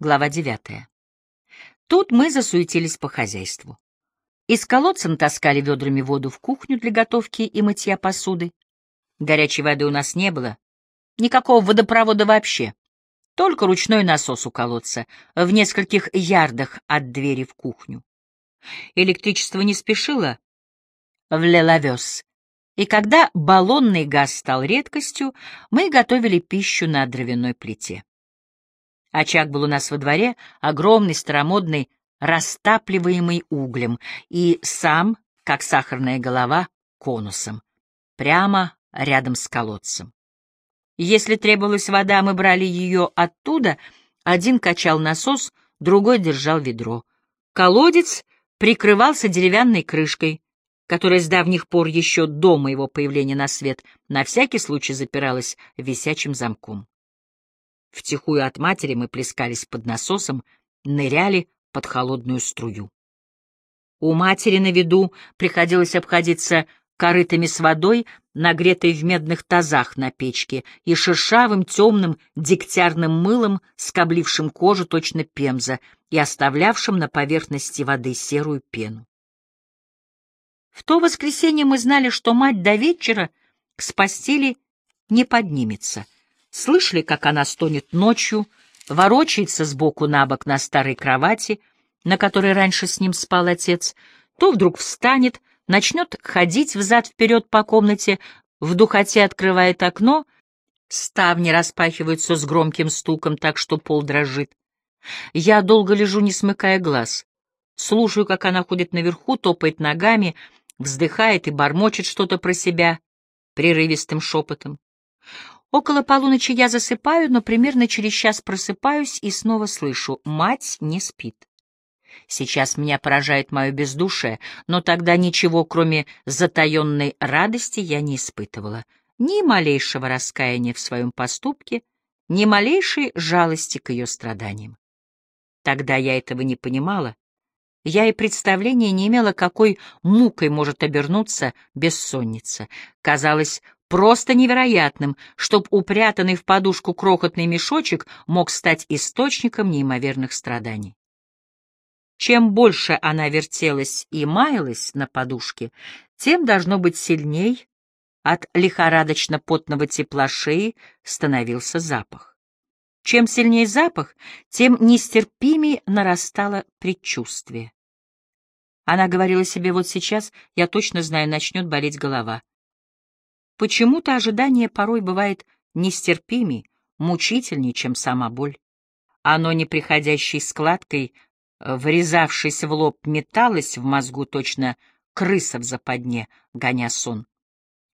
Глава девятая. Тут мы засуетились по хозяйству. Из колодца натаскали ведрами воду в кухню для готовки и мытья посуды. Горячей воды у нас не было, никакого водопровода вообще, только ручной насос у колодца в нескольких ярдах от двери в кухню. Электричество не спешило в Лелавес, и когда баллонный газ стал редкостью, мы готовили пищу на дровяной плите. Очаг был у нас во дворе, огромный, старомодный, растапливаемый углем, и сам, как сахарная голова, конусом, прямо рядом с колодцем. Если требовалась вода, мы брали ее оттуда, один качал насос, другой держал ведро. Колодец прикрывался деревянной крышкой, которая с давних пор еще до моего появления на свет на всякий случай запиралась висячим замком. Втихую от матери мы плескались под насосом, ныряли под холодную струю. У матери на виду приходилось обходиться корытами с водой, нагретой в медных тазах на печке, и шершавым темным дегтярным мылом, скоблившим кожу точно пемза и оставлявшим на поверхности воды серую пену. В то воскресенье мы знали, что мать до вечера с постели не поднимется — Слышали, как она стонет ночью, ворочается сбоку на бок на старой кровати, на которой раньше с ним спал отец, то вдруг встанет, начнет ходить взад-вперед по комнате, в духоте открывает окно, ставни распахиваются с громким стуком, так что пол дрожит. Я долго лежу, не смыкая глаз. Слушаю, как она ходит наверху, топает ногами, вздыхает и бормочет что-то про себя прерывистым шепотом. Около полуночи я засыпаю, но примерно через час просыпаюсь и снова слышу «мать не спит». Сейчас меня поражает мое бездушие, но тогда ничего, кроме затаенной радости, я не испытывала. Ни малейшего раскаяния в своем поступке, ни малейшей жалости к ее страданиям. Тогда я этого не понимала. Я и представления не имела, какой мукой может обернуться бессонница. Казалось, просто невероятным, чтоб упрятанный в подушку крохотный мешочек мог стать источником неимоверных страданий. Чем больше она вертелась и маялась на подушке, тем должно быть сильней от лихорадочно-потного тепла шеи становился запах. Чем сильнее запах, тем нестерпимее нарастало предчувствие. Она говорила себе, вот сейчас, я точно знаю, начнет болеть голова. Почему-то ожидание порой бывает нестерпимей, мучительней, чем сама боль. Оно неприходящей складкой, э, врезавшись в лоб, металось в мозгу точно крыса в западне, гоня сон.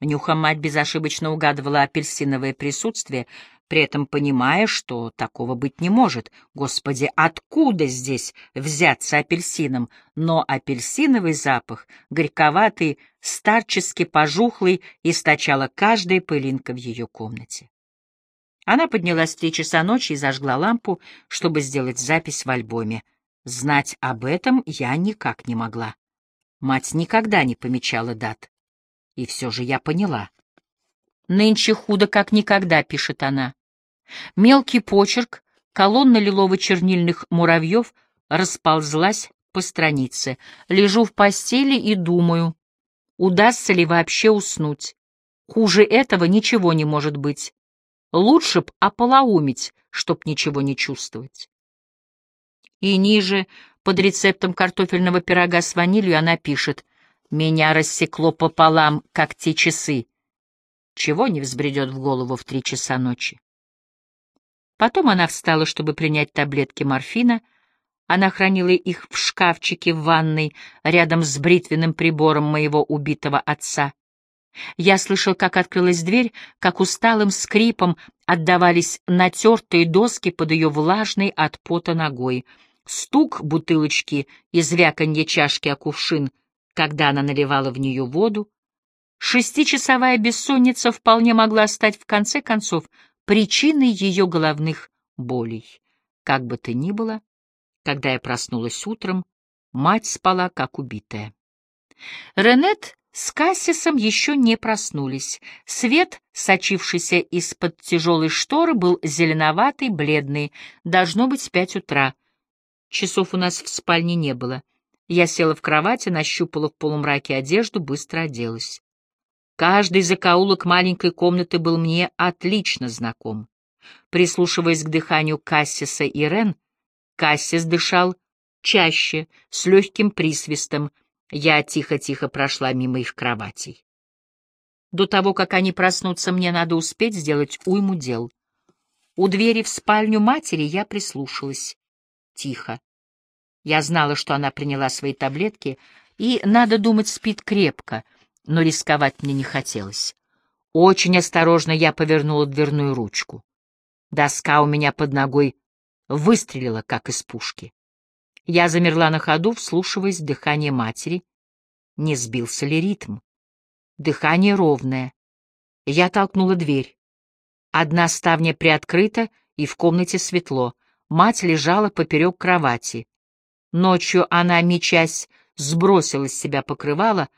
Нюхом мать безошибочно угадывала апельсиновое присутствие, при этом понимая, что такого быть не может. Господи, откуда здесь взяться апельсином? Но апельсиновый запах, горьковатый, старчески пожухлый, источала каждая пылинка в ее комнате. Она поднялась в три часа ночи и зажгла лампу, чтобы сделать запись в альбоме. Знать об этом я никак не могла. Мать никогда не помечала дат. И все же я поняла. «Нынче худо как никогда», — пишет она. Мелкий почерк, колонна лилово-чернильных муравьев расползлась по странице. Лежу в постели и думаю, удастся ли вообще уснуть. Хуже этого ничего не может быть. Лучше б ополоумить, чтоб ничего не чувствовать. И ниже, под рецептом картофельного пирога с ванилью, она пишет «Меня рассекло пополам, как те часы». Чего не взбредет в голову в три часа ночи? Потом она встала, чтобы принять таблетки морфина. Она хранила их в шкафчике в ванной рядом с бритвенным прибором моего убитого отца. Я слышал, как открылась дверь, как усталым скрипом отдавались натертые доски под ее влажной от пота ногой. Стук бутылочки и звяканье чашки о кувшин, когда она наливала в нее воду. Шестичасовая бессонница вполне могла стать в конце концов причиной ее головных болей. Как бы то ни было, когда я проснулась утром, мать спала как убитая. Ренет С Кассисом еще не проснулись. Свет, сочившийся из-под тяжелой шторы, был зеленоватый, бледный. Должно быть пять утра. Часов у нас в спальне не было. Я села в кровати, нащупала в полумраке одежду, быстро оделась. Каждый закоулок маленькой комнаты был мне отлично знаком. Прислушиваясь к дыханию Кассиса и Рен, Кассис дышал чаще, с легким присвистом. Я тихо-тихо прошла мимо их кроватей. До того, как они проснутся, мне надо успеть сделать уйму дел. У двери в спальню матери я прислушалась. Тихо. Я знала, что она приняла свои таблетки, и, надо думать, спит крепко, но рисковать мне не хотелось. Очень осторожно я повернула дверную ручку. Доска у меня под ногой выстрелила, как из пушки. Я замерла на ходу, вслушиваясь в дыхание матери. Не сбился ли ритм? Дыхание ровное. Я толкнула дверь. Одна ставня приоткрыта, и в комнате светло. Мать лежала поперек кровати. Ночью она, мечась, сбросила с себя покрывало,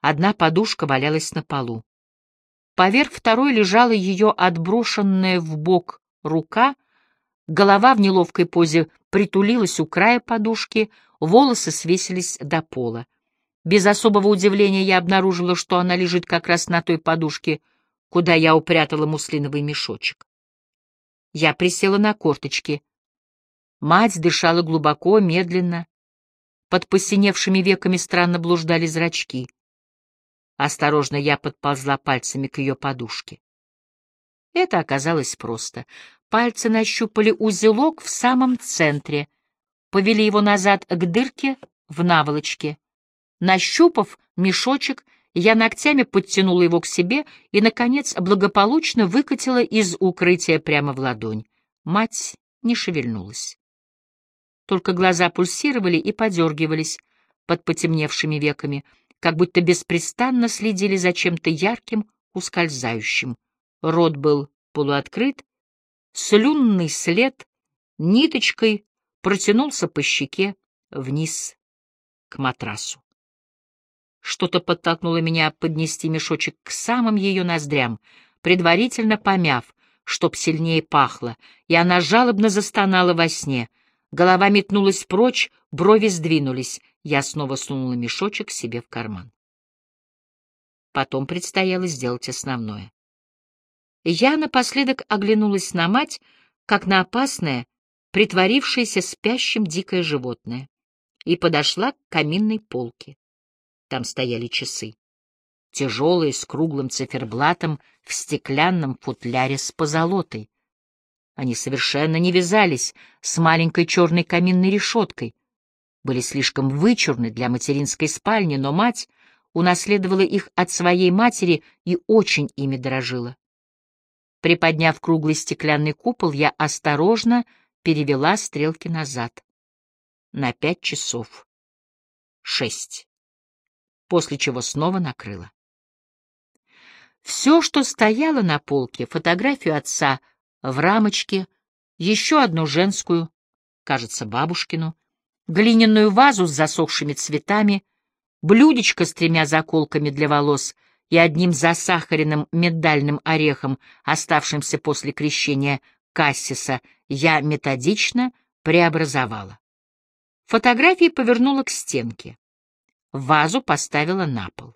одна подушка валялась на полу. Поверх второй лежала ее отброшенная в бок рука, голова в неловкой позе притулилась у края подушки, волосы свесились до пола. Без особого удивления я обнаружила, что она лежит как раз на той подушке, куда я упрятала муслиновый мешочек. Я присела на корточки — Мать дышала глубоко, медленно. Под посиневшими веками странно блуждали зрачки. Осторожно я подползла пальцами к ее подушке. Это оказалось просто. Пальцы нащупали узелок в самом центре, повели его назад к дырке в наволочке. Нащупав мешочек, я ногтями подтянула его к себе и, наконец, благополучно выкатила из укрытия прямо в ладонь. Мать не шевельнулась только глаза пульсировали и подергивались под потемневшими веками, как будто беспрестанно следили за чем-то ярким, ускользающим. Рот был полуоткрыт, слюнный след ниточкой протянулся по щеке вниз к матрасу. Что-то подтолкнуло меня поднести мешочек к самым ее ноздрям, предварительно помяв, чтоб сильнее пахло, и она жалобно застонала во сне — Голова метнулась прочь, брови сдвинулись. Я снова сунула мешочек себе в карман. Потом предстояло сделать основное. Я напоследок оглянулась на мать, как на опасное, притворившееся спящим дикое животное, и подошла к каминной полке. Там стояли часы. Тяжелые, с круглым циферблатом, в стеклянном футляре с позолотой. Они совершенно не вязались с маленькой черной каминной решеткой, были слишком вычурны для материнской спальни, но мать унаследовала их от своей матери и очень ими дорожила. Приподняв круглый стеклянный купол, я осторожно перевела стрелки назад. На пять часов. Шесть. После чего снова накрыла. Все, что стояло на полке, фотографию отца — в рамочке, еще одну женскую, кажется, бабушкину, глиняную вазу с засохшими цветами, блюдечко с тремя заколками для волос и одним засахаренным миндальным орехом, оставшимся после крещения Кассиса, я методично преобразовала. Фотографии повернула к стенке. Вазу поставила на пол.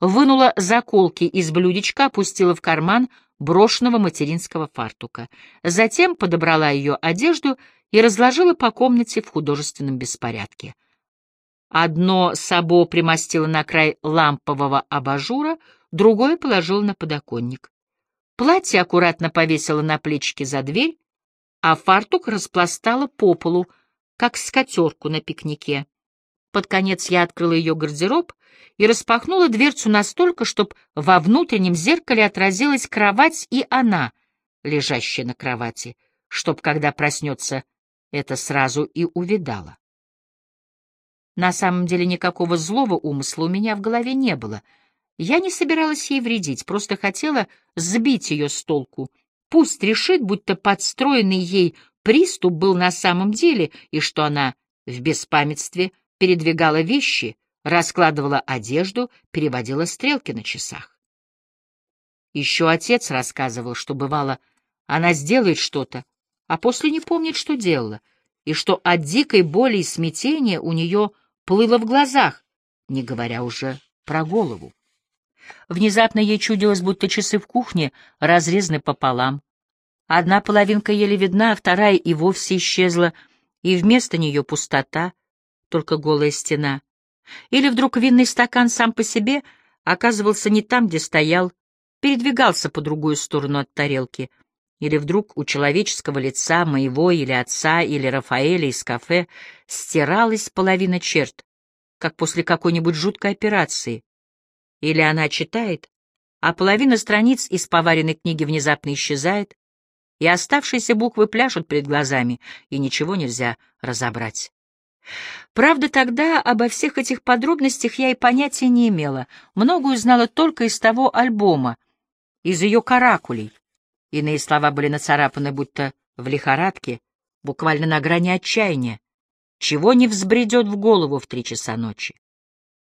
Вынула заколки из блюдечка, опустила в карман, брошенного материнского фартука. Затем подобрала ее одежду и разложила по комнате в художественном беспорядке. Одно сабо примостила на край лампового абажура, другое положила на подоконник. Платье аккуратно повесила на плечики за дверь, а фартук распластала по полу, как скатерку на пикнике. Под конец я открыла ее гардероб и распахнула дверцу настолько, чтобы во внутреннем зеркале отразилась кровать и она, лежащая на кровати, чтоб, когда проснется, это сразу и увидала. На самом деле никакого злого умысла у меня в голове не было. Я не собиралась ей вредить, просто хотела сбить ее с толку. Пусть решит, будто подстроенный ей приступ был на самом деле, и что она в беспамятстве передвигала вещи, раскладывала одежду, переводила стрелки на часах. Еще отец рассказывал, что бывало, она сделает что-то, а после не помнит, что делала, и что от дикой боли и смятения у нее плыло в глазах, не говоря уже про голову. Внезапно ей чудилось, будто часы в кухне разрезаны пополам. Одна половинка еле видна, а вторая и вовсе исчезла, и вместо нее пустота, только голая стена. Или вдруг винный стакан сам по себе оказывался не там, где стоял, передвигался по другую сторону от тарелки. Или вдруг у человеческого лица моего или отца или Рафаэля из кафе стиралась половина черт, как после какой-нибудь жуткой операции. Или она читает, а половина страниц из поваренной книги внезапно исчезает, и оставшиеся буквы пляшут перед глазами, и ничего нельзя разобрать. Правда, тогда обо всех этих подробностях я и понятия не имела, многое знала только из того альбома, из ее каракулей. Иные слова были нацарапаны будто в лихорадке, буквально на грани отчаяния, чего не взбредет в голову в три часа ночи.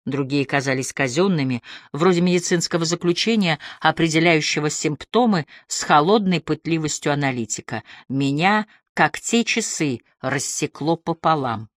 Другие казались казенными, вроде медицинского заключения, определяющего симптомы с холодной пытливостью аналитика. Меня, как те часы, рассекло пополам.